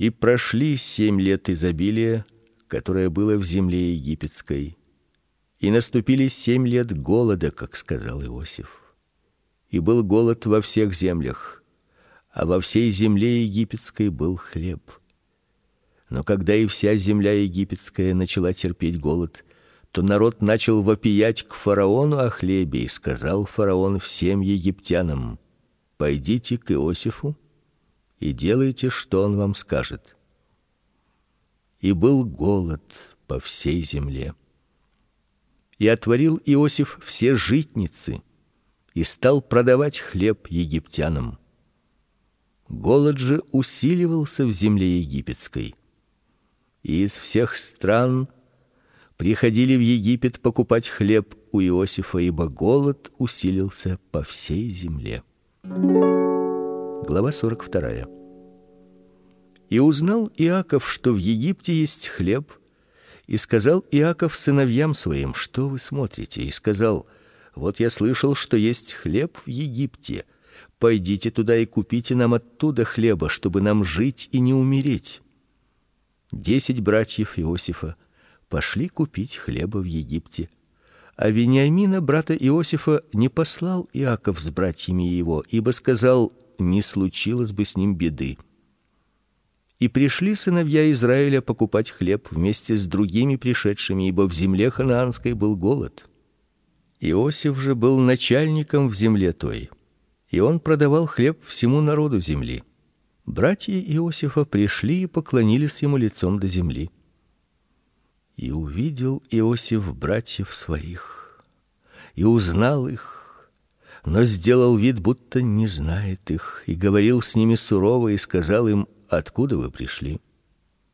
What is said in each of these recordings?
И прошли семь лет изобилия, которое было в земле египетской. И наступили семь лет голода, как сказал Иосиф. И был голод во всех землях, а во всей земле египетской был хлеб. Но когда и вся земля египетская начала терпеть голод, то народ начал вопиять к фараону о хлебе, и сказал фараон всем египтянам: "Пойдите к Иосифу и делайте, что он вам скажет". И был голод по всей земле. И отворил Иосиф все житницы и стал продавать хлеб египтянам. Голод же усиливался в земле египетской и из всех стран приходили в Египет покупать хлеб у Иосифа, ибо голод усилился по всей земле. Глава 42. И узнал Иаков, что в Египте есть хлеб, и сказал Иаков сыновьям своим: "Что вы смотрите?" И сказал: "Вот я слышал, что есть хлеб в Египте. Пойдите туда и купите нам оттуда хлеба, чтобы нам жить и не умереть". Десять братьев Иосифа пошли купить хлеба в Египте, а Вениамина брата Иосифа не послал Иаков с братьями его, ибо сказал: не случилось бы с ним беды. И пришли сыновья Израиля покупать хлеб вместе с другими пришедшими, ибо в земле ханаанской был голод. Иосиф же был начальником в земле той, и он продавал хлеб всему народу земли. Братья Иосифа пришли и поклонились ему лицом до земли. И увидел Иосиф братьев своих, и узнал их, но сделал вид, будто не знает их, и говорил с ними сурово и сказал им: "Откуда вы пришли?"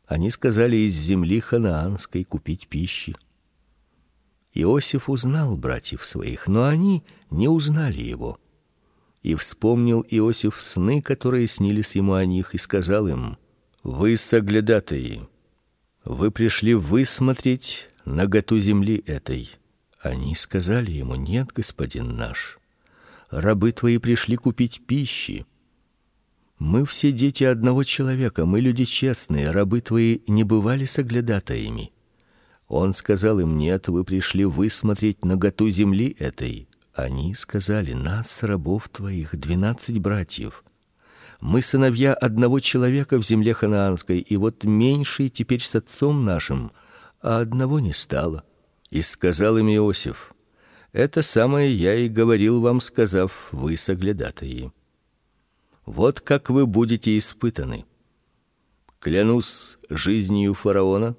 Они сказали: "Из земли ханаанской купить пищи". Иосиф узнал братьев своих, но они не узнали его. И вспомнил Иосиф сны, которые снились ему о них, и сказал им: Вы соглядатые, вы пришли высмотреть наготу земли этой. Они сказали ему: Нет, господин наш, рабы твои пришли купить пищи. Мы все дети одного человека, мы люди честные, рабы твои не бывали соглядатаями. Он сказал им: Нет, вы пришли высмотреть наготу земли этой. Они сказали: "Нас, рабов твоих, двенадцать братьев. Мы сыновья одного человека в земле ханаанской, и вот меньший теперь с отцом нашим, а одного не стало". И сказал им Иосиф: "Это самое я и говорил вам, сказав: вы соглядатые. Вот как вы будете испытаны. Клянусь жизнью фараона,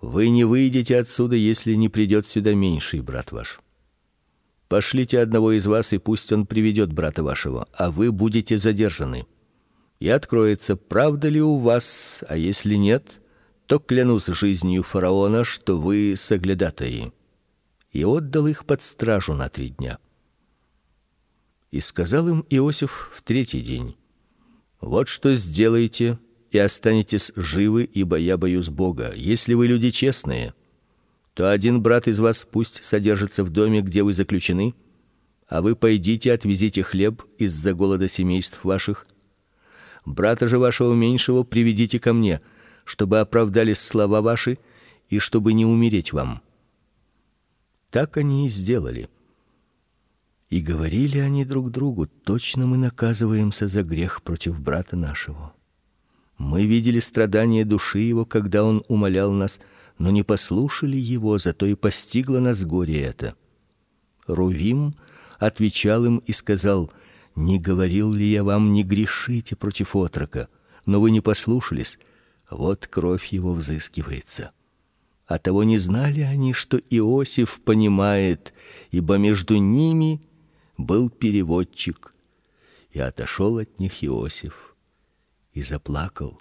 вы не выйдете отсюда, если не придет сюда меньший брат ваш. Пошлите одного из вас, и пусть он приведет брата вашего, а вы будете задержаны. И откроется, правда ли у вас, а если нет, то клянусь жизнью фараона, что вы соглядатаи. И отдал их под стражу на три дня. И сказал им Иосиф в третий день: Вот что сделайте, и останетесь живы, ибо я боюсь Бога. Если вы люди честные, то один брат из вас пусть содержится в доме, где вы заключены, а вы пойдите отвезите хлеб из-за голода семейств ваших. Брата же вашего меньшего приведите ко мне, чтобы оправдались слова ваши и чтобы не умереть вам. Так они и сделали. И говорили они друг другу: точно мы наказываемся за грех против брата нашего. Мы видели страдания души его, когда он умолял нас: но не послушали его, зато и постигло нас горе это. Рувим отвечал им и сказал: Не говорил ли я вам не грешите против отрока? Но вы не послушались. Вот кровь его взыскивается. А того не знали они, что Иосиф понимает, ибо между ними был переводчик. И отошел от них Иосиф и заплакал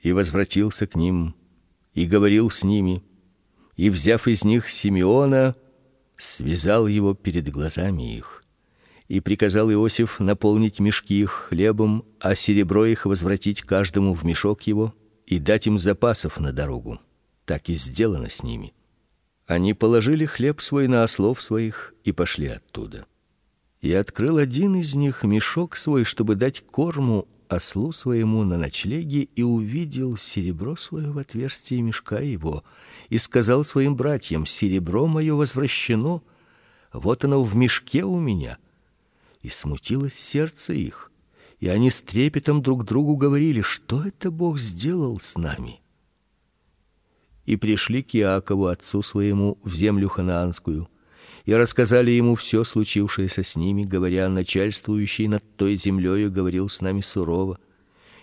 и возвратился к ним и говорил с ними, и взяв из них Симеона, связал его перед глазами их, и приказал Иосиф наполнить мешки их хлебом, а серебро их возвратить каждому в мешок его и дать им запасов на дорогу. Так и сделано с ними. Они положили хлеб свой на ослов своих и пошли оттуда. И открыл один из них мешок свой, чтобы дать корму ослу своему на ночлеге и увидел серебро свое в отверстии мешка его, и сказал своим братьям: серебро мое возвращено, вот оно в мешке у меня. И смутилось сердце их, и они с трепетом друг другу говорили: что это Бог сделал с нами? И пришли к Иакову отцу своему в землю ханаанскую и рассказали ему все случившееся с ними, говоря: начальствующий над той землею говорил с нами сурово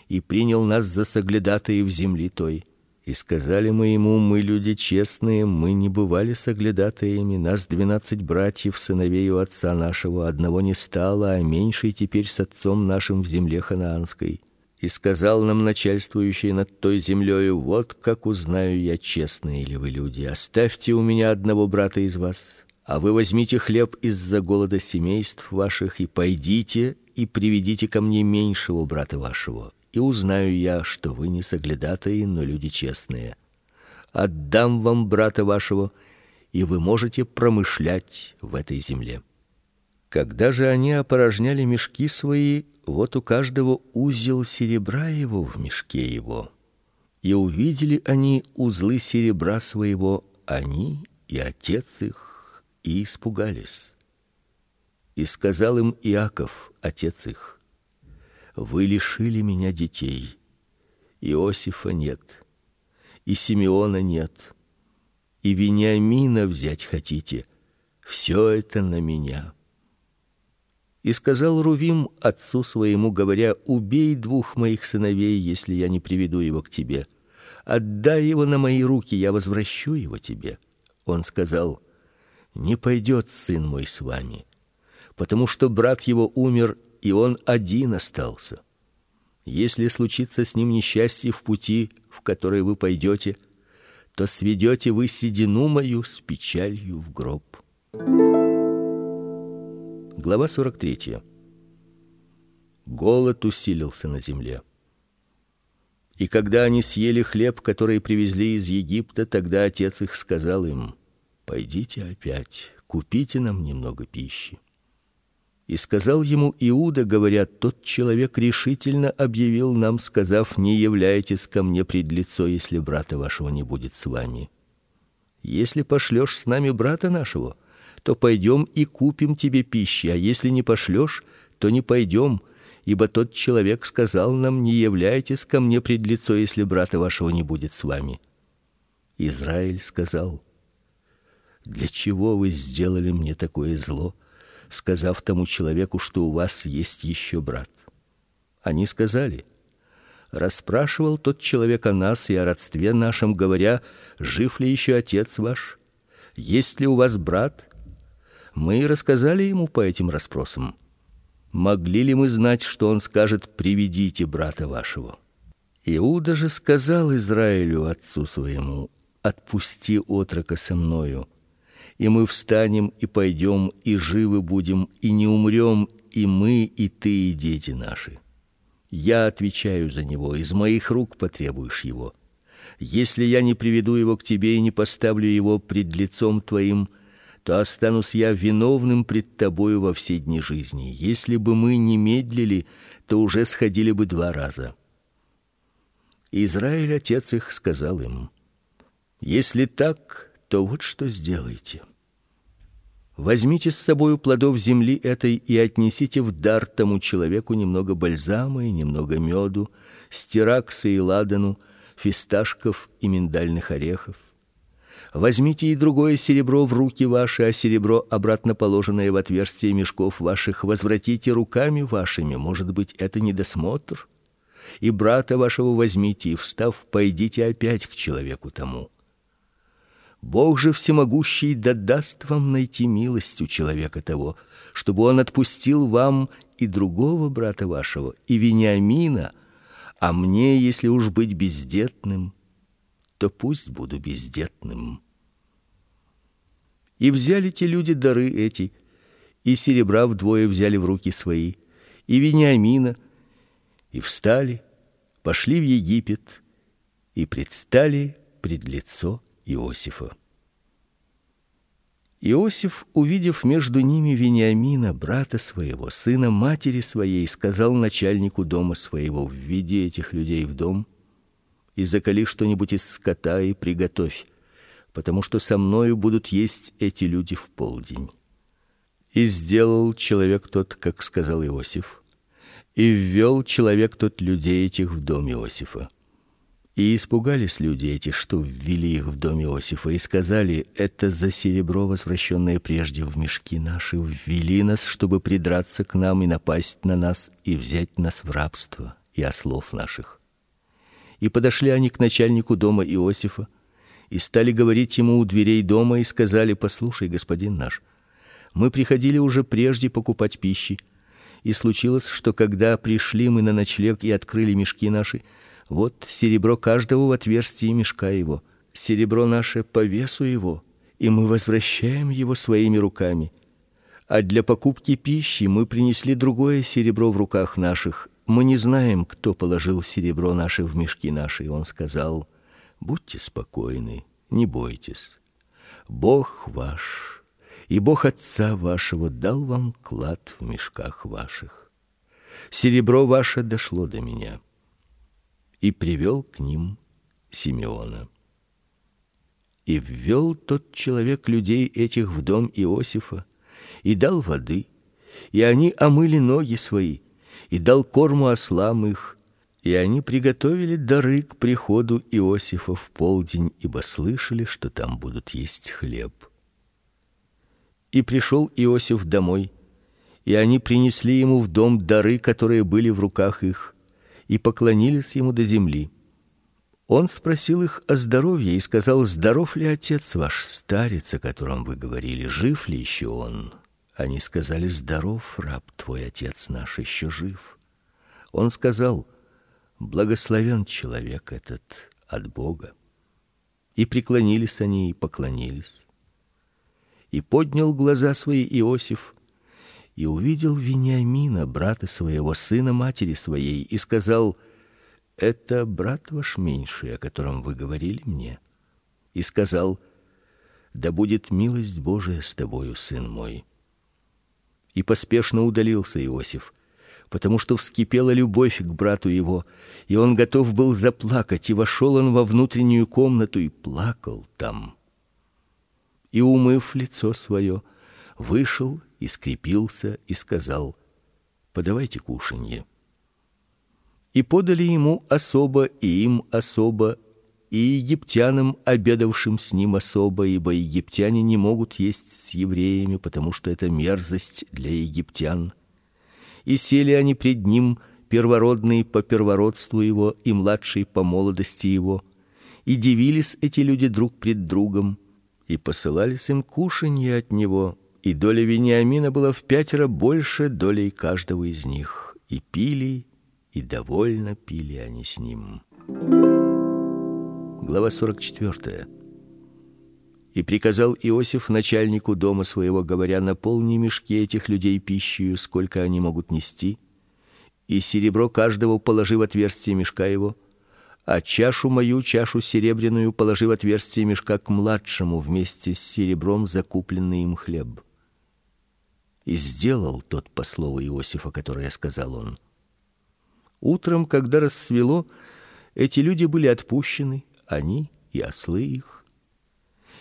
и принял нас за соглядатаев земли той. И сказали мы ему: мы люди честные, мы не бывали соглядатаями, нас двенадцать братьев, сыновей у отца нашего, одного не стало, а меньший теперь с отцом нашим в земле ханаанской. И сказал нам начальствующий над той землею: вот как узнаю я, честные ли вы люди, оставьте у меня одного брата из вас, а вы возьмите хлеб из-за голода семейств ваших и пойдите и приведите ко мне меньшего брата вашего и узнаю я, что вы не соглядатаи, но люди честные. Отдам вам брата вашего, и вы можете промышлять в этой земле. Когда же они опорожняли мешки свои, вот у каждого узел серебра его в мешке его. И увидели они узлы серебра своего, они и отец их, и испугались. И сказал им Иаков, отец их: вы лишили меня детей. Иосифа нет, и Симеона нет, и Вениамина взять хотите. Все это на меня. И сказал Рувим отцу своему, говоря: убей двух моих сыновей, если я не приведу его к тебе. Отдай его на мои руки, я возвращу его тебе. Он сказал: не пойдет сын мой с вами, потому что брат его умер, и он один остался. Если случится с ним несчастье в пути, в который вы пойдете, то сведете вы седину мою с печалью в гроб. Глава 43. Голод усилился на земле. И когда они съели хлеб, который привезли из Египта, тогда отец их сказал им: "Пойдите опять, купите нам немного пищи". И сказал ему Иуда, говоря: "Тот человек решительно объявил нам, сказав: не являйтесь ко мне пред лицо, если брата вашего не будет с вами. Если пошлешь с нами брата нашего, то пойдем и купим тебе пищи, а если не пошлешь, то не пойдем, ибо тот человек сказал нам: не являйтесь ко мне пред лицо, если брата вашего не будет с вами". Израиль сказал: "Для чего вы сделали мне такое зло?" сказав тому человеку, что у вас есть еще брат. Они сказали: Расспрашивал тот человек о нас и о родстве нашем, говоря: жив ли еще отец ваш? Есть ли у вас брат? Мы рассказали ему по этим расспросам. Могли ли мы знать, что он скажет: приведите брата вашего? Иуда же сказал Израилю отцу своему: отпусти отрока со мною и мы встанем и пойдем и живы будем и не умрем и мы и ты и дети наши. Я отвечаю за него, из моих рук потребуешь его. Если я не приведу его к тебе и не поставлю его пред лицом твоим, то останусь я виновным пред тобою во все дни жизни. Если бы мы не медлили, то уже сходили бы два раза. Израиль отец их сказал им: Если так, то вот что сделайте. Возьмите с собою плодов земли этой и отнесите в дар тому человеку немного бальзама и немного меду, стиракса и ладану, фисташков и миндальных орехов. Возьмите и другое серебро в руки ваши, а серебро, обратно положенное в отверстие мешков ваших, возвратите руками вашими, может быть, это недосмотр. И брата вашего возьмите и встав, пойдите опять к человеку тому. Бог же всемогущий да даст вам найти милость у человека того, чтобы он отпустил вам и другого брата вашего, и Вениамина, а мне, если уж быть бездетным, то пусть буду бездетным. И взяли те люди дары эти, и серебра вдвое взяли в руки свои, и Вениамина, и встали, пошли в Египет и предстали пред лицо Иосифа. Иосиф, увидев между ними Вениамина, брата своего, сына матери своей, сказал начальнику дома своего: "Введи этих людей в дом и заколи что-нибудь из скота и приготовь, потому что со мною будут есть эти люди в полдень". И сделал человек тот, как сказал Иосиф, и ввел человек тот людей этих в дом Иосифа. И испугались люди эти, что ввели их в дом Иосифа, и сказали: "Это за серебро, возвращенное прежде в мешки наши, ввели нас, чтобы придраться к нам и напасть на нас и взять нас в рабство и ослов наших". И подошли они к начальнику дома Иосифа и стали говорить ему у дверей дома и сказали: "Послушай, господин наш, мы приходили уже прежде покупать пищи, и случилось, что когда пришли мы на ночлег и открыли мешки наши, вот серебро каждого в отверстии мешка его, серебро наше по весу его, и мы возвращаем его своими руками. А для покупки пищи мы принесли другое серебро в руках наших. Мы не знаем, кто положил серебро наше в мешки наши. И он сказал: Будьте спокойны, не бойтесь. Бог ваш и Бог отца вашего дал вам клад в мешках ваших. Серебро ваше дошло до меня и привел к ним Симеона. И ввел тот человек людей этих в дом Иосифа и дал воды, и они омыли ноги свои, и дал корму ослам их, и они приготовили дары к приходу Иосифа в полдень, ибо слышали, что там будут есть хлеб. И пришел Иосиф домой, и они принесли ему в дом дары, которые были в руках их, и поклонились ему до земли. Он спросил их о здоровье и сказал: "Здоров ли отец ваш, старец, о котором вы говорили, жив ли еще он?" Они сказали: "Здоров, раб твой отец наш еще жив". Он сказал: "Благословен человек этот от Бога". И преклонились они и поклонились. И поднял глаза свои Иосиф и увидел Вениамина, брата своего, сына матери своей, и сказал: "Это брат ваш меньший, о котором вы говорили мне". И сказал: "Да будет милость Божия с тобою, сын мой". И поспешно удалился Иосиф, потому что вскипела любовь к брату его, и он готов был заплакать, и вошел он во внутреннюю комнату и плакал там. И умыв лицо свое, вышел и скрепился и сказал: "Подавайте кушанье". И подали ему особо и им особо, и египтянам, обедавшим с ним особо, ибо египтяне не могут есть с евреями, потому что это мерзость для египтян. И сели они пред ним, первородные по первородству его и младшие по молодости его, и дивились эти люди друг пред другом, и посылались им кушанье от него и доля Вениамина была в пятеро больше долей каждого из них, и пили, и довольно пили они с ним. Глава 44. И приказал Иосиф начальнику дома своего, говоря: "Наполни мешки этих людей пищей, сколько они могут нести, и серебро каждого положи в отверстие мешка его, а чашу мою, чашу серебряную положи в отверстие мешка к младшему вместе с серебром закупленный им хлеб". И сделал тот по слову Иосифа, которое сказал он. Утром, когда рассвело, эти люди были отпущены, они и ослы их.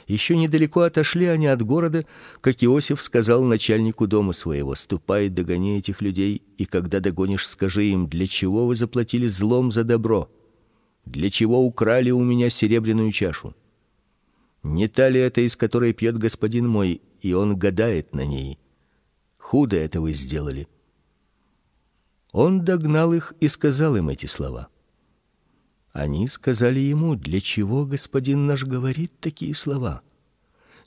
Еще недалеко отошли они от города, как Иосиф сказал начальнику дома своего: "Ступай, догони этих людей, и когда догонишь, скажи им: для чего вы заплатили злом за добро? Для чего украли у меня серебряную чашу? Не та ли это, из которой пьет господин мой, и он гадает на ней?" Худо это вы сделали. Он догнал их и сказал им эти слова. Они сказали ему: "Для чего господин наш говорит такие слова?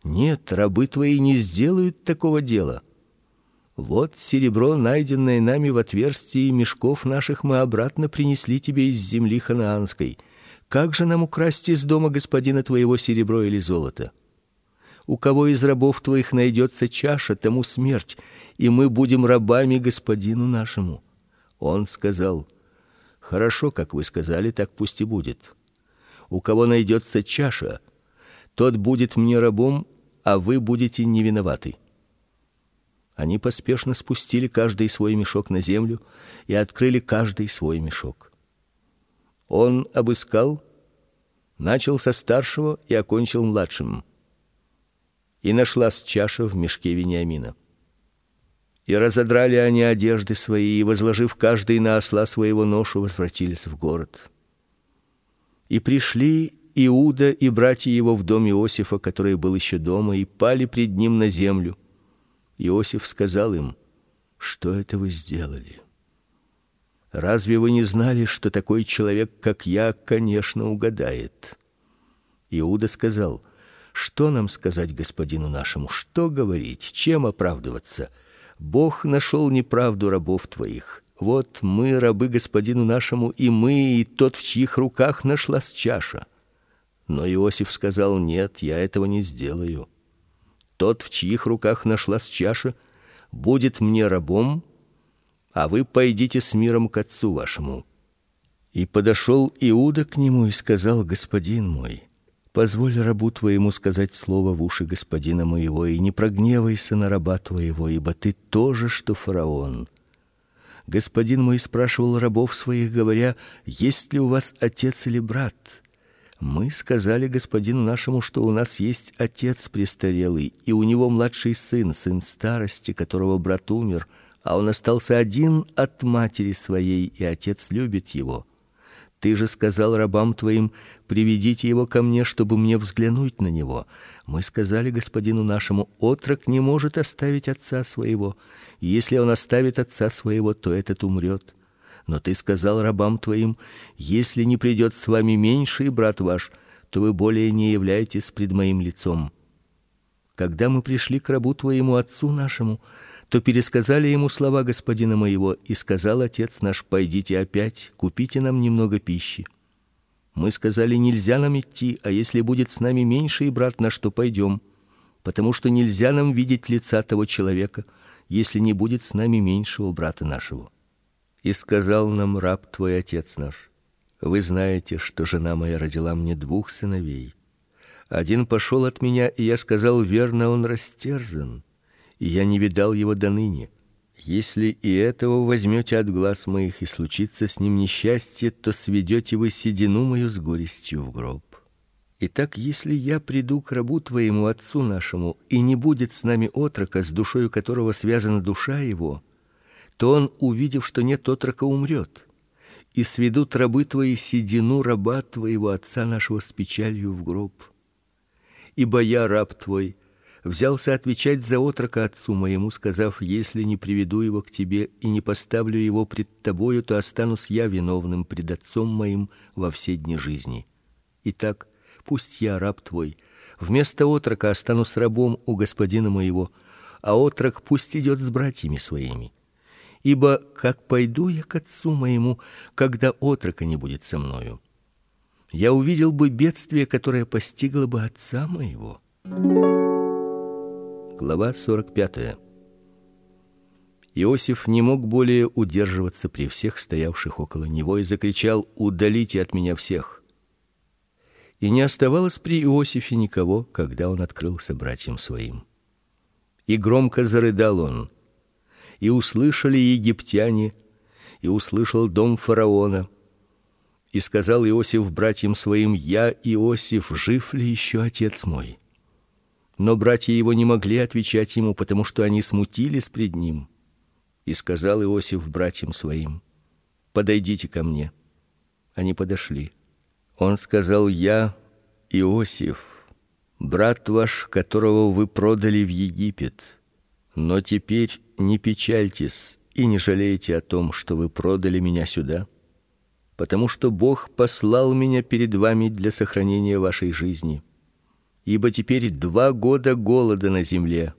Нет, рабы твои не сделают такого дела. Вот серебро, найденное нами в отверстии мешков наших, мы обратно принесли тебе из земли ханаанской. Как же нам украсть из дома господина твоего серебро или золото?" у кого из рабов твоих найдется чаша, тому смерть, и мы будем рабами господину нашему. Он сказал: Хорошо, как вы сказали, так пусть и будет. У кого найдется чаша, тот будет мне рабом, а вы будете не виноваты. Они поспешно спустили каждый свой мешок на землю и открыли каждый свой мешок. Он обыскал, начал со старшего и окончил младшим. И нашлась чаша в мешке Вениамина. И разодрали они одежды свои, и возложив каждый на осла своего ношу, возвратились в город. И пришли Иуда и братья его в дом Иосифа, который был еще дома, и пали пред ним на землю. Иосиф сказал им: "Что это вы сделали? Разве вы не знали, что такой человек, как я, конечно, угадает?" Иуда сказал: "Что нам сказать господину нашему? Что говорить? Чем оправдываться? Бог нашел неправду рабов твоих. Вот мы рабы господину нашему, и мы, и тот, в чьих руках нашлась чаша". Но Иосиф сказал: "Нет, я этого не сделаю" тот, в чьих руках нашлась чаша, будет мне рабом, а вы пойдите с миром к отцу вашему. И подошел Иуда к нему и сказал: Господин мой, позволь рабу твоему сказать слово в уши господина моего, и не прогневайся на раба твоего, ибо ты тоже что фараон. Господин мой спрашивал рабов своих, говоря: есть ли у вас отец или брат? Мы сказали господину нашему, что у нас есть отец престарелый, и у него младший сын, сын старости, которого брат умер, а он остался один от матери своей, и отец любит его. Ты же сказал рабам твоим: приведите его ко мне, чтобы мне взглянуть на него. Мы сказали господину нашему: отрок не может оставить отца своего. Если он оставит отца своего, то этот умрет. Но ты сказал рабам твоим: если не придет с вами меньший брат ваш, то вы более не являетесь пред моим лицом. Когда мы пришли к рабу твоему отцу нашему, то пересказали ему слова господина моего, и сказал отец наш: пойдите опять, купите нам немного пищи. Мы сказали: нельзя нам идти, а если будет с нами меньший брат наш, то пойдем, потому что нельзя нам видеть лица того человека, если не будет с нами меньшего брата нашего. И сказал нам раб твой отец наш: Вы знаете, что жена моя родила мне двух сыновей. Один пошел от меня, и я сказал: верно, он растерзан, и я не видал его до ныне. Если и этого возьмете от глаз моих и случится с ним несчастье, то сведете вы седину мою с горестью в гроб. Итак, если я приду к рабу твоему отцу нашему, и не будет с нами отрока, с душою которого связана душа его, то он, увидев, что нет отрока, умрет. И сведут рабы твои седину раба твоего отца нашего с печалью в гроб. Ибо я раб твой взялся отвечать за отрока отцу моему, сказав: если не приведу его к тебе и не поставлю его пред тобою, то останусь я виновным пред отцом моим во все дни жизни. Итак, пусть я раб твой вместо отрока останусь рабом у господина моего, а отрок пусть идет с братьями своими ибо как пойду я к отцу моему, когда отрока не будет со мною? Я увидел бы бедствие, которое постигло бы отца моего. Глава 45. Иосиф не мог более удерживаться при всех стоявших около него и закричал: "Удалите от меня всех!" И не оставалось при Иосифе никого, когда он открылся братьям своим. И громко зарыдал он: и услышали египтяне, и услышал дом фараона. И сказал Иосиф братьям своим: Я Иосиф, жив ли еще отец мой? Но братья его не могли отвечать ему, потому что они смутились пред ним. И сказал Иосиф братьям своим: Подойдите ко мне. Они подошли. Он сказал: Я Иосиф, брат ваш, которого вы продали в Египет. Но теперь не печальтесь и не жалейте о том, что вы продали меня сюда, потому что Бог послал меня перед вами для сохранения вашей жизни. Ибо теперь два года голода на земле.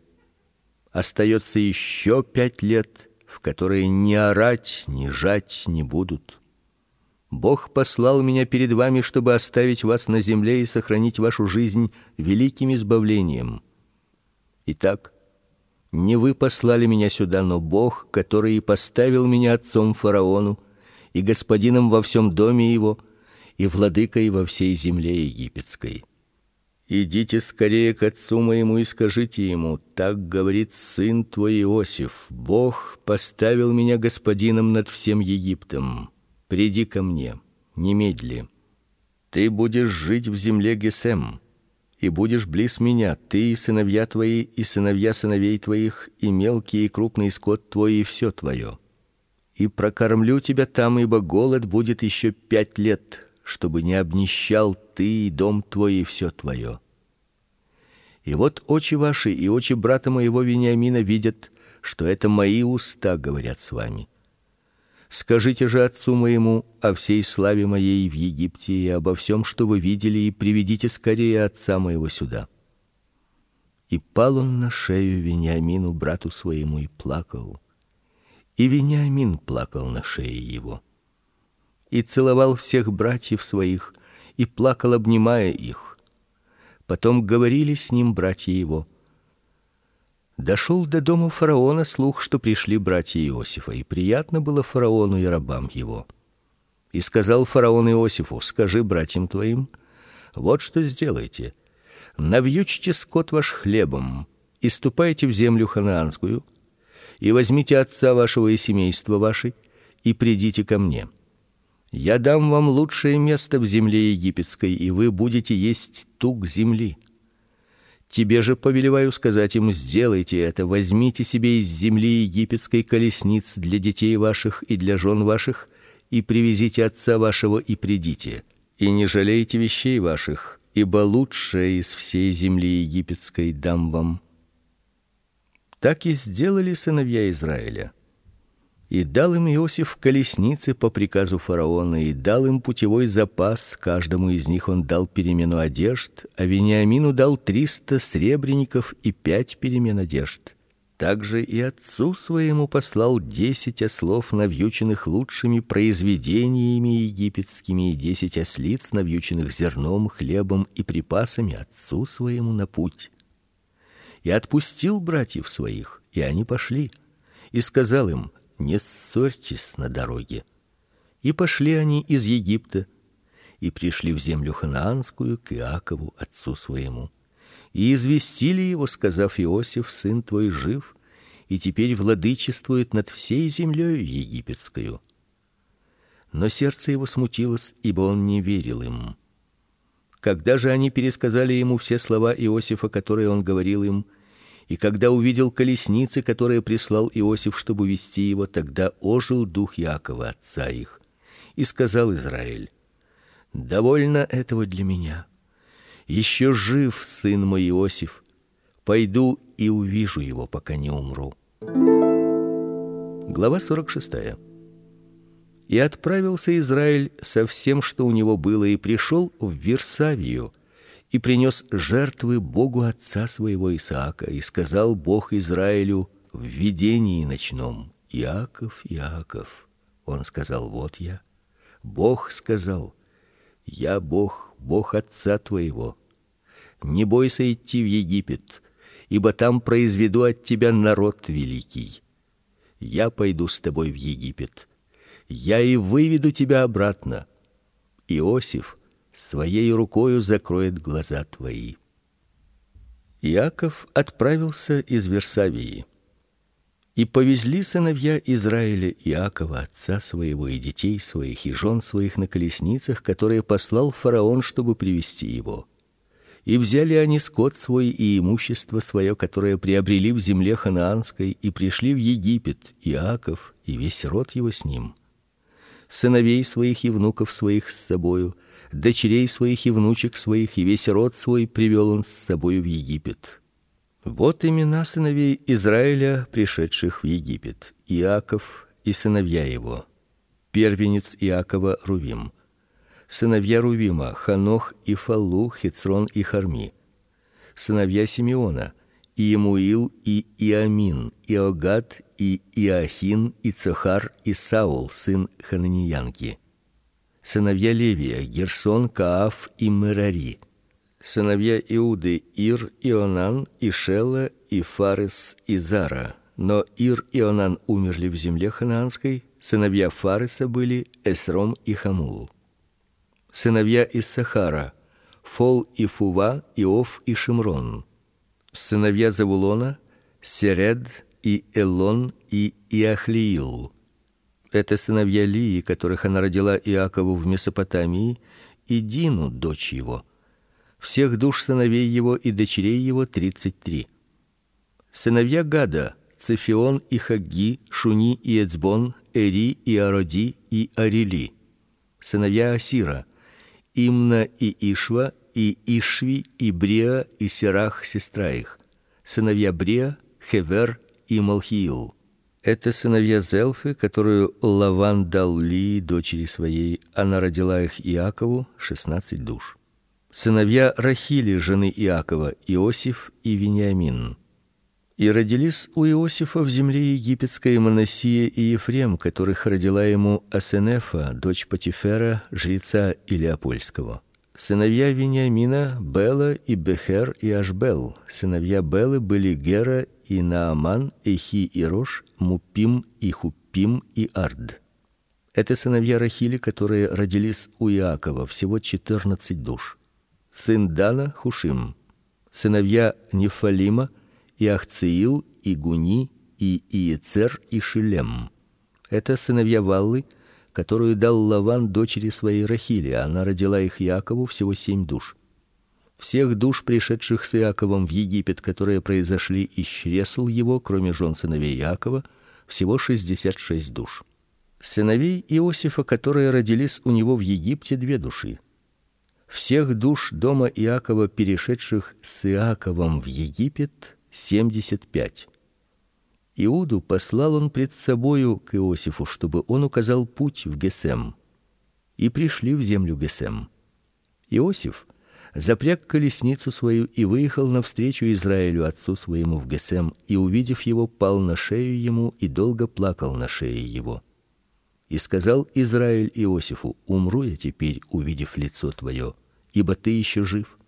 Остается еще пять лет, в которые ни орать, ни жать не будут. Бог послал меня перед вами, чтобы оставить вас на земле и сохранить вашу жизнь великим избавлением. Итак, не вы послали меня сюда, но Бог, который и поставил меня отцом фараону и господином во всем доме его и владыкой во всей земле египетской. Идите скорее к отцу моему и скажите ему: так говорит сын твой Иосиф: Бог поставил меня господином над всем Египтом. Приди ко мне, немедли. Ты будешь жить в земле Гесем, и будешь близ меня, ты и сыновья твои, и сыновья сыновей твоих, и мелкий и крупный скот твой и все твое. И прокормлю тебя там, ибо голод будет еще пять лет, чтобы не обнищал ты и дом твой и все твое. И вот очи ваши и очи брата моего Вениамина видят, что это мои уста говорят с вами. Скажите же отцу моему о всей славе моей в Египте и обо всем, что вы видели, и приведите скорее отца моего сюда. И пал он на шею Вениамину брату своему и плакал. И Вениамин плакал на шее его и целовал всех братьев своих и плакал, обнимая их. Потом говорили с ним братья его. Дошел до дома фараона слух, что пришли братья Иосифа, и приятно было фараону и рабам его. И сказал фараон Иосифу: "Скажи братьям твоим: вот что сделайте: навьючьте скот ваш хлебом и ступайте в землю ханаанскую, и возьмите отца вашего и семейства ваше, и придите ко мне. Я дам вам лучшее место в земле египетской, и вы будете есть тук земли. Тебе же повелеваю сказать им: сделайте это, возьмите себе из земли египетской колесниц для детей ваших и для жен ваших, и привезите отца вашего и придите. И не жалейте вещей ваших, ибо лучшее из всей земли египетской дам вам. Так и сделали сыновья Израиля. И дал им Иосиф колесницы по приказу фараона, и дал им путевой запас, каждому из них он дал перемену одежд, а Вениамину дал триста сребреников и пять перемен одежд. Также и отцу своему послал десять ослов, навьюченных лучшими произведениями египетскими, и десять ослиц, навьюченных зерном, хлебом и припасами отцу своему на путь. И отпустил братьев своих, и они пошли. И сказал им: не ссорьтесь на дороге. И пошли они из Египта и пришли в землю ханаанскую к Иакову отцу своему. И известили его, сказав: Иосиф сын твой жив, и теперь владычествует над всей землей египетскую. Но сердце его смутилось, ибо он не верил им. Когда же они пересказали ему все слова Иосифа, которые он говорил им, и когда увидел колесницы, которые прислал Иосиф, чтобы вести его, тогда ожил дух Якова отца их, и сказал Израиль: довольно этого для меня. Еще жив сын мой Иосиф. Пойду и увижу его, пока не умру. Глава 46. И отправился Израиль со всем, что у него было, и пришел в Версавию и принес жертвы Богу отца своего Исаака, и сказал Бог Израилю в видении ночном: Иаков, Иаков. Он сказал: Вот я. Бог сказал: Я Бог, Бог отца твоего. Не бойся идти в Египет, ибо там произведу от тебя народ великий. Я пойду с тобой в Египет. Я и выведу тебя обратно. Иосиф своей рукою закроет глаза твои. Иаков отправился из Версавии. И повезли сыновья Израиля Иакова отца своего и детей своих и жен своих на колесницах, которые послал фараон, чтобы привести его. И взяли они скот свой и имущество свое, которое приобрели в земле ханаанской, и пришли в Египет, Иаков и весь род его с ним. Сыновей своих и внуков своих с собою дочерей своих и внучек своих и весь род свой привел он с собой в Египет. Вот имена сыновей Израиля, пришедших в Египет: Иаков и сыновья его. Первенец Иакова Рувим. Сыновья Рувима: Ханох и Фалу, Хицрон и Харми. Сыновья Симеона: Иемуил и Иамин, Иогад и Иахин и Цохар и Саул, сын Хананиянки сыновья Левия Герсон, Кааф и Мерари, сыновья Иуды Ир, Ионан, Ишела и Фарес и Зара. Но Ир и Ионан умерли в земле ханаанской, сыновья Фареса были Эсром и Хамул. Сыновья Иссахара: Фол и Фува, Иов и Шимрон. Сыновья Завулона Серед и Элон и Иахлиил. Это сыновья Лии, которых она родила Иакову в Месопотамии, и Дину, дочь его. Всех душ сыновей его и дочерей его тридцать три. Сыновья Гада: Цефион и Хаги, Шуни и Эцбон, Эри и Ароди и Арили. Сыновья Асира: Имна и Ишва и Ишви и Бриа и Серах сестра их. Сыновья Бриа: Хевер и Малхиил. Это сыновья Зелфы, которую Лаван дал Ли, дочери своей, она родила их Иакову, шестнадцать душ. Сыновья Рахили, жены Иакова, Иосиф и Вениамин. И родились у Иосифа в земле египетской Манасия и Ефрем, которых родила ему Асенефа, дочь Потифера, жреца Илиапольского. Сыновья Вениамина Бела и Бехер и Ашбел. Сыновья Белы были Гера и Нааман, Эхи и Рош, Мупим и Хупим и Ард. Это сыновья Рахили, которые родились у Иакова, всего четырнадцать душ. Сын Дана Хушим. Сыновья Нефалима и Ахциил и Гуни и Иецер и Шилем. Это сыновья Валлы, которую дал Лаван дочери своей Рахили, она родила их Иакову всего семь душ всех душ, пришедших с Иаковом в Египет, которые произошли из чресл его, кроме жен сыновей Иакова, всего шестьдесят шесть душ. Сыновей Иосифа, которые родились у него в Египте, две души. Всех душ дома Иакова, перешедших с Иаковом в Египет, семьдесят пять. Иуду послал он пред собою к Иосифу, чтобы он указал путь в Гесем. И пришли в землю Гесем. Иосиф запряг колесницу свою и выехал навстречу Израилю отцу своему в Гесем, и увидев его, пал на шею ему и долго плакал на шее его. И сказал Израиль Иосифу: "Умру я теперь, увидев лицо твое, ибо ты еще жив".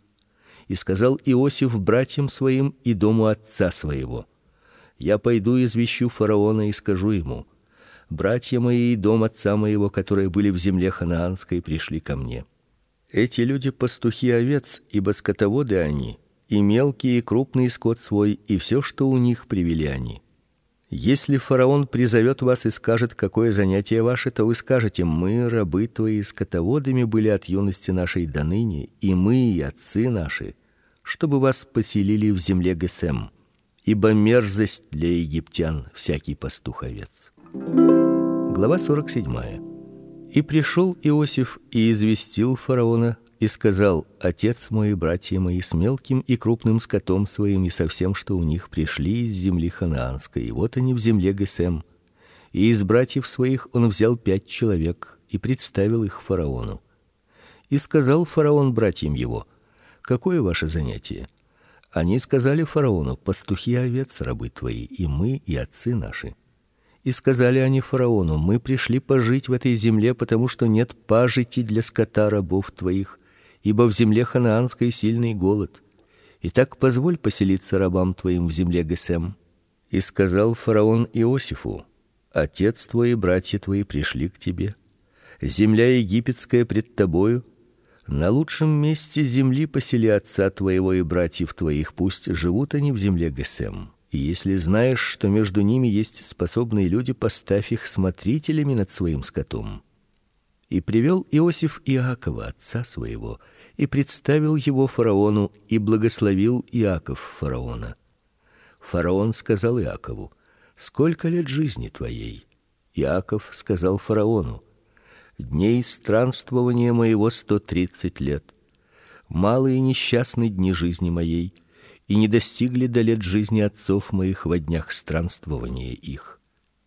И сказал Иосиф братьям своим и дому отца своего: "Я пойду и извещу фараона и скажу ему: братья мои и дом отца моего, которые были в земле ханаанской, пришли ко мне. Эти люди пастухи овец, ибо скотоводы они, и мелкий и крупный скот свой, и все, что у них привели они. Если фараон призовет вас и скажет, какое занятие ваше, то вы скажете: мы рабы твои скотоводами были от юности нашей до ныне, и мы и отцы наши, чтобы вас поселили в земле Гесем, ибо мерзость для египтян всякий пастух овец. Глава 47. И пришел Иосиф и известил фараона и сказал: Отец мой и братья мои с мелким и крупным скотом своим и со всем, что у них пришли из земли ханаанской. И вот они в земле Гесем. И из братьев своих он взял пять человек и представил их фараону. И сказал фараон братьям его: Какое ваше занятие? Они сказали фараону: Пастухи овец рабы твои, и мы, и отцы наши. И сказали они фараону: Мы пришли пожить в этой земле, потому что нет пажити для скота рабов твоих, ибо в земле ханаанской сильный голод. И так позволь поселиться рабам твоим в земле Гесем. И сказал фараон Иосифу: Отец твой и братья твои пришли к тебе. Земля египетская пред тобою. На лучшем месте земли посели отца твоего и братьев твоих, пусть живут они в земле Гесем. И если знаешь, что между ними есть способные люди, поставь их смотрителями над своим скотом. И привел Иосиф Иакова отца своего и представил его фараону и благословил Иаков фараона. Фараон сказал Иакову: "Сколько лет жизни твоей?" Иаков сказал фараону: "Дней странствования моего сто тридцать лет. Малые несчастные дни жизни моей, и не достигли до лет жизни отцов моих во днях странствования их.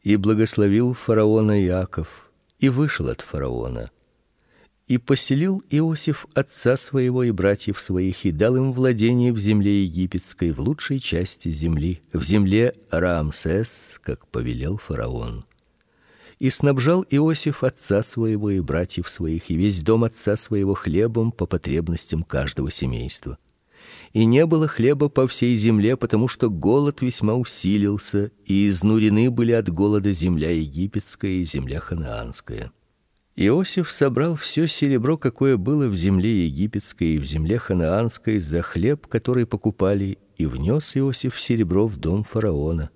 И благословил фараона Иаков, и вышел от фараона. И поселил Иосиф отца своего и братьев своих и дал им владение в земле египетской, в лучшей части земли, в земле Рамсес, как повелел фараон. И снабжал Иосиф отца своего и братьев своих и весь дом отца своего хлебом по потребностям каждого семейства и не было хлеба по всей земле, потому что голод весьма усилился, и изнурены были от голода земля египетская и земля ханаанская. Иосиф собрал все серебро, какое было в земле египетской и в земле ханаанской, за хлеб, который покупали, и внес Иосиф серебро в дом фараона.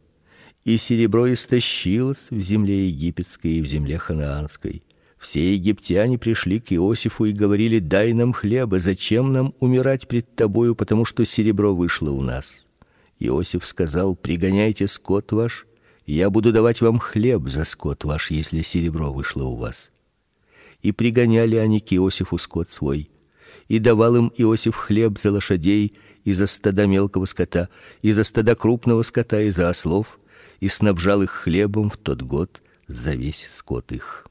И серебро истощилось в земле египетской и в земле ханаанской. Все египтяне пришли к Иосифу и говорили: "Дай нам хлеба, зачем нам умирать пред тобою, потому что серебро вышло у нас?" Иосиф сказал: "Пригоняйте скот ваш, я буду давать вам хлеб за скот ваш, если серебро вышло у вас" и пригоняли они к Иосифу скот свой. И давал им Иосиф хлеб за лошадей и за стада мелкого скота, и за стада крупного скота и за ослов, и снабжал их хлебом в тот год за весь скот их.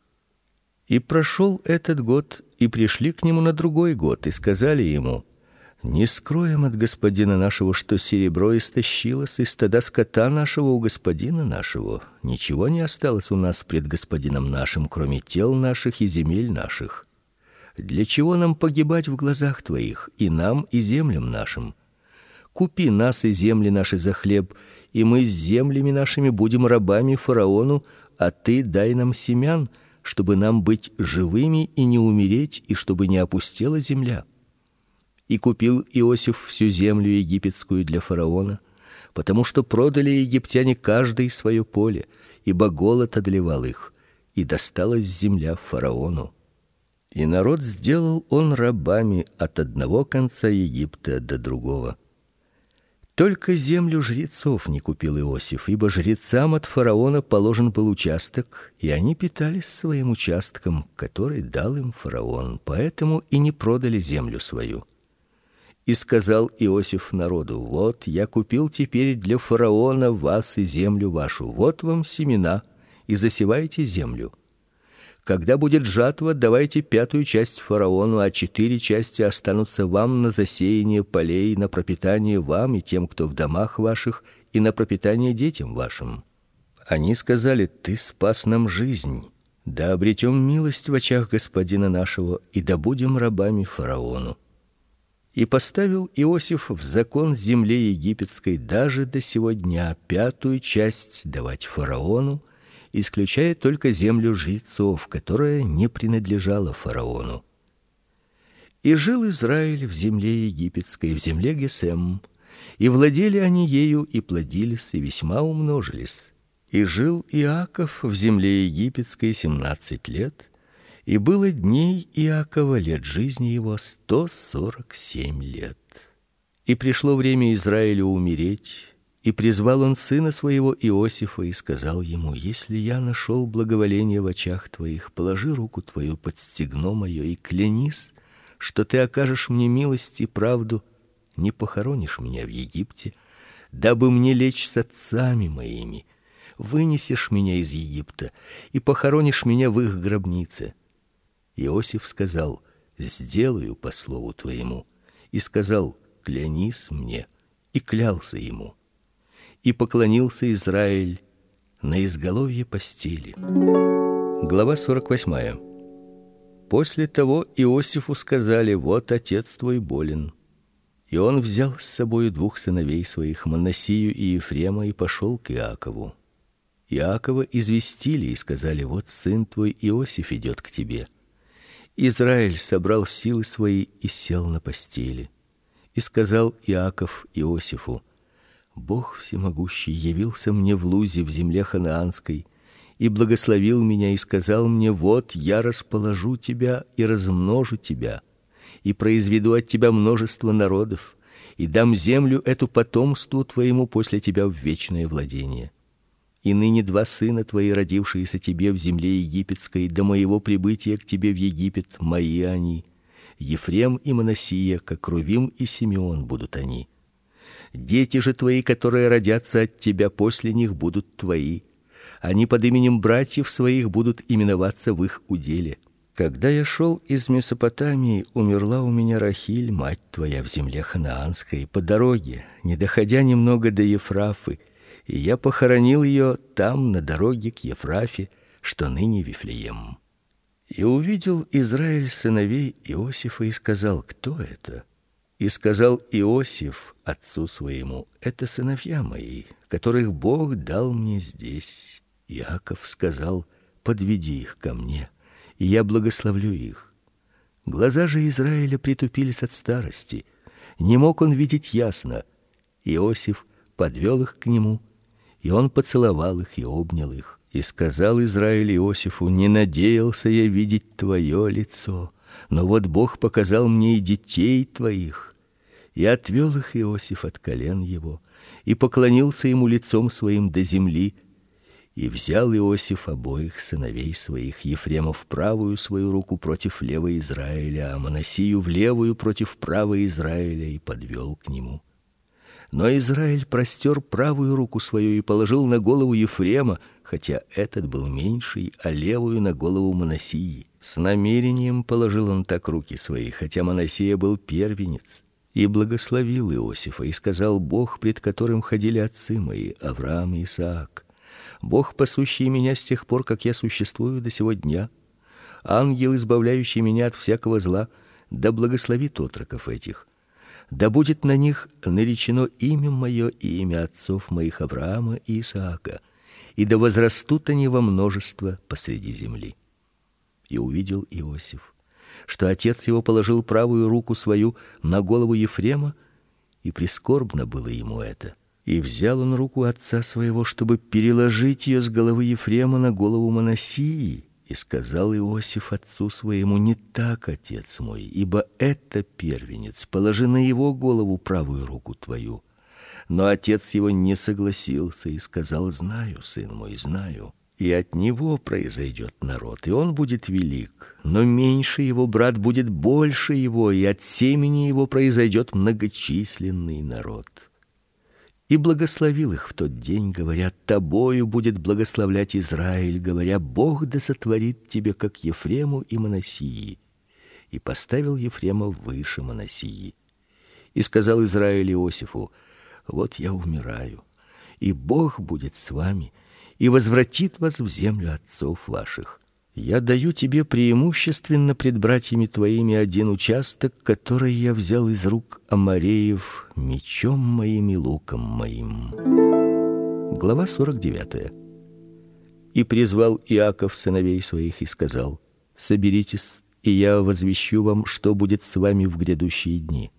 И прошел этот год, и пришли к нему на другой год и сказали ему: не скроем от господина нашего, что серебро истощилось, и стада скота нашего у господина нашего. Ничего не осталось у нас пред господином нашим, кроме тел наших и земель наших. Для чего нам погибать в глазах твоих, и нам, и землям нашим? Купи нас и земли наши за хлеб, и мы с землями нашими будем рабами фараону, а ты дай нам семян, чтобы нам быть живыми и не умереть, и чтобы не опустела земля и купил Иосиф всю землю египетскую для фараона, потому что продали египтяне каждый свое поле, ибо голод одолевал их, и досталась земля фараону. И народ сделал он рабами от одного конца Египта до другого. Только землю жрецов не купил Иосиф, ибо жрецам от фараона положен был участок, и они питались своим участком, который дал им фараон, поэтому и не продали землю свою. И сказал Иосиф народу: Вот я купил теперь для фараона вас и землю вашу. Вот вам семена, и засевайте землю. Когда будет жатва, давайте пятую часть фараону, а четыре части останутся вам на засеяние полей, на пропитание вам и тем, кто в домах ваших, и на пропитание детям вашим. Они сказали: Ты спас нам жизнь. Да обретем милость в очах господина нашего и да будем рабами фараону. И поставил Иосиф в закон земли египетской даже до сего дня пятую часть давать фараону, исключая только землю жрецов, которая не принадлежала фараону. И жил Израиль в земле египетской, в земле Гесем, и владели они ею и плодились и весьма умножились. И жил Иаков в земле египетской семнадцать лет, и было дней Иакова лет жизни его сто сорок семь лет. И пришло время Израилю умереть, и призвал он сына своего Иосифа и сказал ему: Если я нашел благоволение в очах твоих, положи руку твою под стегно мое и клянись, что ты окажешь мне милость и правду, не похоронишь меня в Египте, дабы мне лечь с отцами моими. Вынесешь меня из Египта и похоронишь меня в их гробнице. Иосиф сказал: "Сделаю по слову твоему", и сказал: "Клянись мне", и клялся ему. И поклонился Израиль на изголовье постели. Глава 48. После того Иосифу сказали: "Вот отец твой болен". И он взял с собой двух сыновей своих, Манасию и Ефрема, и пошел к Иакову. Иакова известили и сказали: "Вот сын твой Иосиф идет к тебе". Израиль собрал силы свои и сел на постели. И сказал Иаков Иосифу: Бог всемогущий явился мне в Лузе в земле ханаанской и благословил меня и сказал мне: вот я расположу тебя и размножу тебя и произведу от тебя множество народов и дам землю эту потомству твоему после тебя в вечное владение и ныне два сына твои, родившиеся тебе в земле египетской, до моего прибытия к тебе в Египет, мои они. Ефрем и Манасия, как Рувим и Симеон будут они. Дети же твои, которые родятся от тебя после них, будут твои. Они под именем братьев своих будут именоваться в их уделе. Когда я шел из Месопотамии, умерла у меня Рахиль, мать твоя, в земле ханаанской, по дороге, не доходя немного до Ефрафы, и я похоронил ее там на дороге к Ефрафе, что ныне Вифлеем. И увидел Израиль сыновей Иосифа и сказал: "Кто это?" И сказал Иосиф отцу своему: "Это сыновья мои, которых Бог дал мне здесь". Иаков сказал: "Подведи их ко мне". и я благословлю их. Глаза же Израиля притупились от старости, не мог он видеть ясно. Иосиф подвел их к нему, и он поцеловал их и обнял их. И сказал Израиль Иосифу: "Не надеялся я видеть твое лицо, но вот Бог показал мне и детей твоих". И отвел их Иосиф от колен его и поклонился ему лицом своим до земли. И взял Иосиф обоих сыновей своих, Ефрема в правую свою руку против левой Израиля, а Манасию в левую против правой Израиля и подвел к нему. Но Израиль простер правую руку свою и положил на голову Ефрема, хотя этот был меньший, а левую на голову Манасии. С намерением положил он так руки свои, хотя Манасия был первенец. И благословил Иосифа и сказал: Бог, пред которым ходили отцы мои, Авраам и Исаак, Бог, пасущий меня с тех пор, как я существую до сего дня, ангел, избавляющий меня от всякого зла, да благословит отроков этих да будет на них наречено имя мое и имя отцов моих Авраама и Исаака, и да возрастут они во множество посреди земли. И увидел Иосиф, что отец его положил правую руку свою на голову Ефрема, и прискорбно было ему это. И взял он руку отца своего, чтобы переложить ее с головы Ефрема на голову Манасии, и сказал Иосиф отцу своему: "Не так, отец мой, ибо это первенец, положи на его голову правую руку твою". Но отец его не согласился и сказал: "Знаю, сын мой, знаю, и от него произойдет народ, и он будет велик, но меньше его брат будет больше его, и от семени его произойдет многочисленный народ" и благословил их в тот день, говоря: "Тобою будет благословлять Израиль", говоря: "Бог да сотворит тебе как Ефрему и Манасии". И поставил Ефрема выше Манасии. И сказал Израиль Иосифу: "Вот я умираю, и Бог будет с вами и возвратит вас в землю отцов ваших". Я даю тебе преимущественно пред братьями твоими один участок, который я взял из рук амореев мечом моим и луком моим. Глава 49. И призвал Иаков сыновей своих и сказал: Соберитесь, и я возвещу вам, что будет с вами в грядущие дни.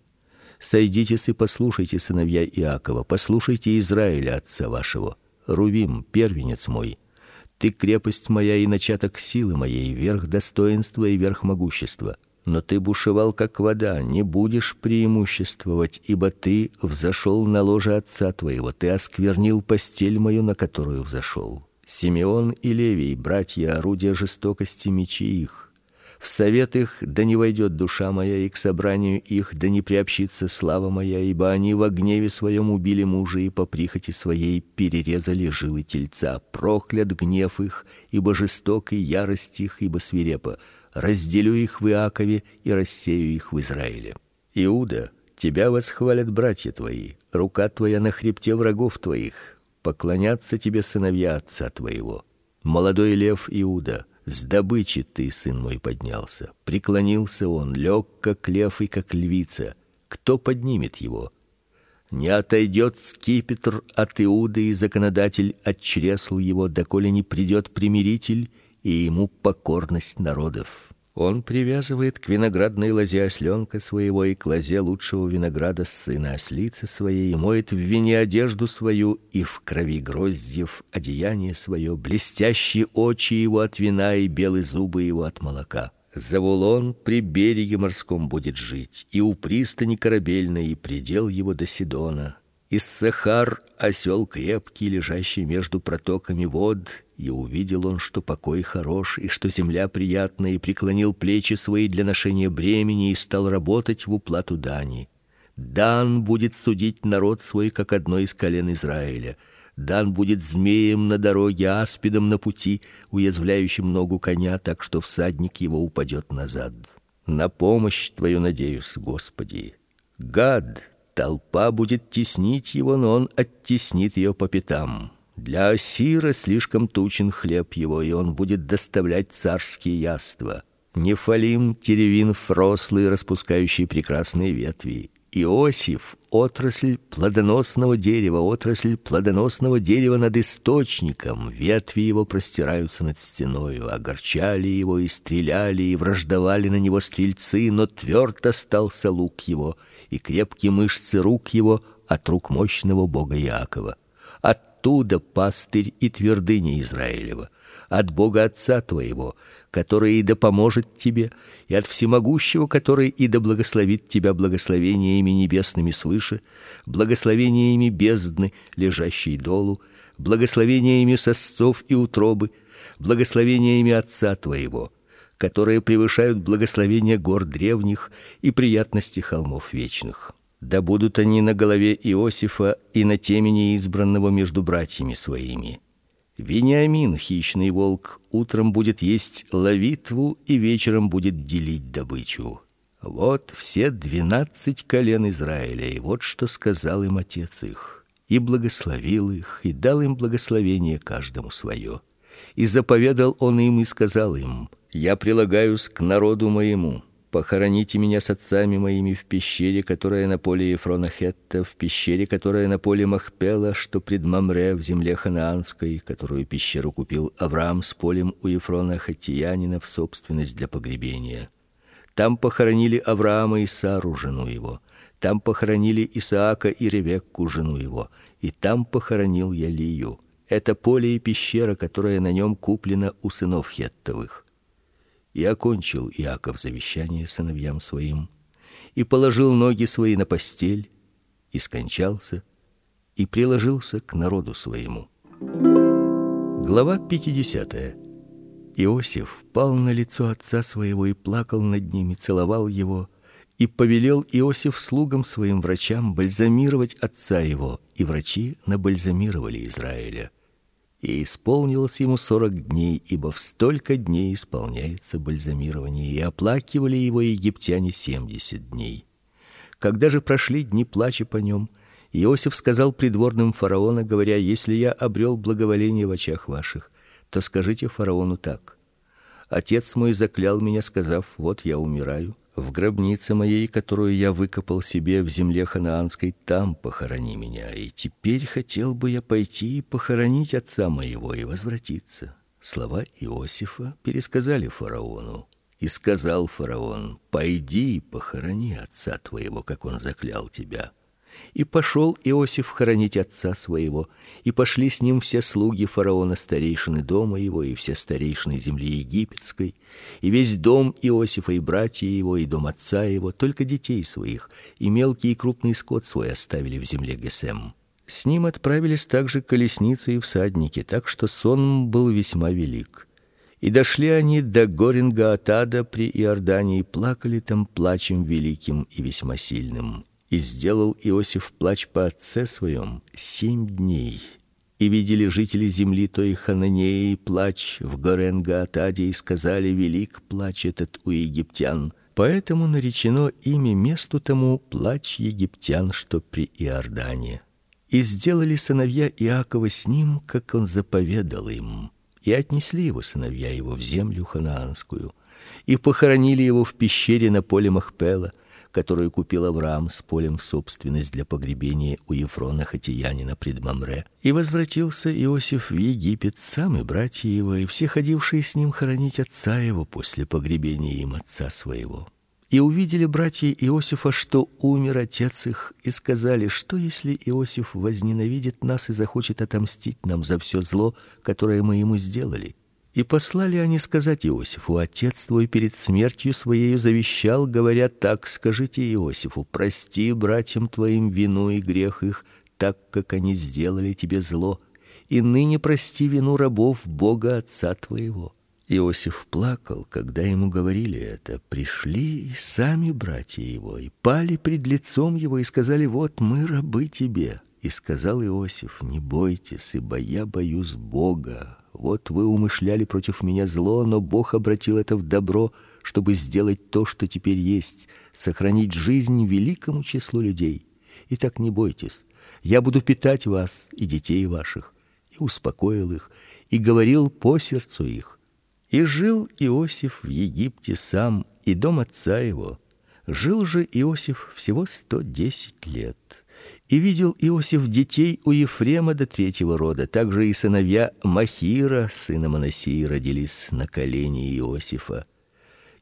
Сойдитесь и послушайте, сыновья Иакова, послушайте Израиля отца вашего. Рувим, первенец мой, ты крепость моя и начаток силы моей, верх достоинства и верх могущества. Но ты бушевал как вода, не будешь преимуществовать, ибо ты взошел на ложе отца твоего, ты осквернил постель мою, на которую взошел. Симеон и Левий, братья, орудия жестокости мечи их. В совет их да не войдет душа моя, и к собранию их да не приобщится слава моя, ибо они во гневе своем убили мужа и по прихоти своей перерезали жилы тельца. Проклят гнев их, ибо жесток и ярость их, ибо свирепа. Разделю их в Иакове и рассею их в Израиле. Иуда, тебя восхвалят братья твои, рука твоя на хребте врагов твоих. Поклонятся тебе сыновья отца твоего. Молодой лев Иуда, с добычи ты, сын мой, поднялся. Преклонился он, лег как лев и как львица. Кто поднимет его? Не отойдет скипетр от Иуды и законодатель от чресл его, доколе не придет примиритель и ему покорность народов. Он привязывает к виноградной лозе осленка своего и к лозе лучшего винограда сына ослицы своей, и моет в вине одежду свою и в крови гроздьев одеяние свое, блестящие очи его от вина и белые зубы его от молока. Завулон при береге морском будет жить, и у пристани корабельной, и предел его до Сидона. Иссахар осел крепкий, лежащий между протоками вод, и увидел он, что покой хорош, и что земля приятная, и преклонил плечи свои для ношения бремени и стал работать в уплату дани. Дан будет судить народ свой, как одно из колен Израиля. Дан будет змеем на дороге, аспидом на пути, уязвляющим ногу коня, так что всадник его упадет назад. На помощь твою надеюсь, Господи. Гад, толпа будет теснить его, но он оттеснит ее по пятам. Для Асира слишком тучен хлеб его, и он будет доставлять царские яства. Нефалим теревин фрослый, распускающий прекрасные ветви. Иосиф отрасль плодоносного дерева, отрасль плодоносного дерева над источником. Ветви его простираются над стеною, огорчали его и стреляли и враждовали на него стрельцы, но тверд остался лук его, и крепкие мышцы рук его от рук мощного бога Иакова. Оттуда пастырь и твердыня Израилева от Бога Отца твоего, который и да поможет тебе, и от всемогущего, который и да благословит тебя благословениями небесными свыше, благословениями бездны, лежащей долу, благословениями сосцов и утробы, благословениями Отца твоего, которые превышают благословения гор древних и приятности холмов вечных. Да будут они на голове Иосифа и на темени избранного между братьями своими Вениамин, хищный волк, утром будет есть ловитву и вечером будет делить добычу. Вот все двенадцать колен Израиля, и вот что сказал им отец их, и благословил их, и дал им благословение каждому свое. И заповедал он им и сказал им: Я прилагаюсь к народу моему, Похороните меня с отцами моими в пещере, которая на поле Ефрона Хетта, в пещере, которая на поле Махпела, что пред Мамре в земле ханаанской, которую пещеру купил Авраам с полем у Ефрона хаттиянина в собственность для погребения. Там похоронили Авраама и Сару жену его. Там похоронили Исаака и Ревекку жену его, и там похоронил я Лию. Это поле и пещера, которая на нем куплена у сынов Хеттовых. И окончил Иаков завещание сыновьям своим, и положил ноги свои на постель, и скончался, и приложился к народу своему. Глава 50. Иосиф пал на лицо отца своего и плакал над ним и целовал его, и повелел Иосиф слугам своим врачам бальзамировать отца его, и врачи набальзамировали Израиля и исполнилось ему сорок дней, ибо в столько дней исполняется бальзамирование, и оплакивали его египтяне семьдесят дней. Когда же прошли дни плача по нем, Иосиф сказал придворным фараона, говоря: "Если я обрел благоволение в очах ваших, то скажите фараону так: Отец мой заклял меня, сказав: вот я умираю, в гробнице моей, которую я выкопал себе в земле ханаанской, там похорони меня. И теперь хотел бы я пойти и похоронить отца моего и возвратиться. Слова Иосифа пересказали фараону. И сказал фараон: "Пойди и похорони отца твоего, как он заклял тебя". И пошел Иосиф хоронить отца своего, и пошли с ним все слуги фараона, старейшины дома его и все старейшины земли египетской, и весь дом Иосифа и братья его и дом отца его, только детей своих, и мелкий и крупный скот свой оставили в земле Гесем. С ним отправились также колесницы и всадники, так что сон был весьма велик. И дошли они до Горинга Атада при Иордании и плакали там плачем великим и весьма сильным. И сделал Иосиф плач по отце своем семь дней. И видели жители земли той Хананеи плач в Горенгаатаде и сказали: велик плач этот у египтян. Поэтому наречено имя месту тому плач египтян, что при Иордане. И сделали сыновья Иакова с ним, как он заповедал им, и отнесли его сыновья его в землю ханаанскую, и похоронили его в пещере на поле Махпела которую купил Авраам с полем в собственность для погребения у Ефрона хатиянина пред Мамре. И возвратился Иосиф в Египет, сам и братья его, и все ходившие с ним хоронить отца его после погребения им отца своего. И увидели братья Иосифа, что умер отец их, и сказали: что если Иосиф возненавидит нас и захочет отомстить нам за все зло, которое мы ему сделали? И послали они сказать Иосифу: Отец твой перед смертью своей завещал, говоря: так скажите Иосифу: прости братьям твоим вину и грех их, так как они сделали тебе зло, и ныне прости вину рабов Бога отца твоего. Иосиф плакал, когда ему говорили это. Пришли и сами братья его и пали пред лицом его и сказали: вот мы рабы тебе. И сказал Иосиф: не бойтесь, ибо я боюсь Бога вот вы умышляли против меня зло, но Бог обратил это в добро, чтобы сделать то, что теперь есть, сохранить жизнь великому числу людей. И так не бойтесь. Я буду питать вас и детей ваших. И успокоил их и говорил по сердцу их. И жил Иосиф в Египте сам, и дом отца его Жил же Иосиф всего сто десять лет. И видел Иосиф детей у Ефрема до третьего рода, также и сыновья Махира, сына Манасии, родились на колене Иосифа.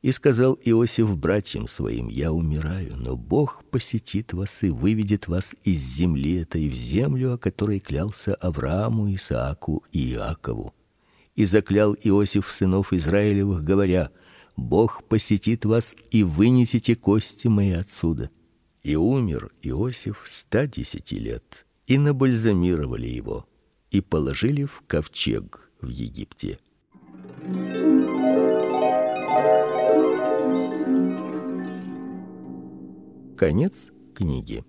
И сказал Иосиф братьям своим: Я умираю, но Бог посетит вас и выведет вас из земли этой в землю, о которой клялся Аврааму, Исааку и Иакову. И заклял Иосиф сынов Израилевых, говоря: Бог посетит вас и вынесете кости мои отсюда. И умер Иосиф ста десяти лет, и набальзамировали его и положили в ковчег в Египте. Конец книги.